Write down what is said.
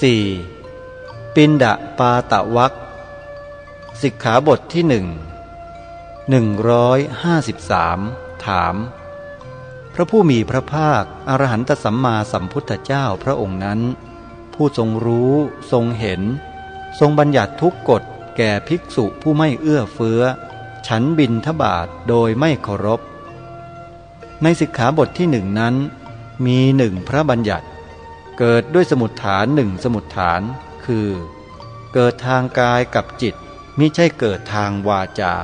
4. ปินดาปาตะวักสิกขาบทที่หนึ่งหนึ่งร้อยห้าสิบสามถาม พระผู้มีพระภาคอรหันตสัมมาสัมพุทธเจ้าพระองค์นั้น ผู้ทรงรู้ทรงเห็น ทรงบัญญัติทุกกฎแก่ภิกษุผู้ไม่เอื้อเฟื้อ ฉันบินทบาทโดยไม่เคารพ ในสิกขาบทที่หนึ่งนั้น มีหนึ่งพระบัญญัติ เกิดด้วยสมุดฐานหนึ่งสมุดฐาน คือ เกิดทางกายกับจิตมิใช่เกิดทางวาจา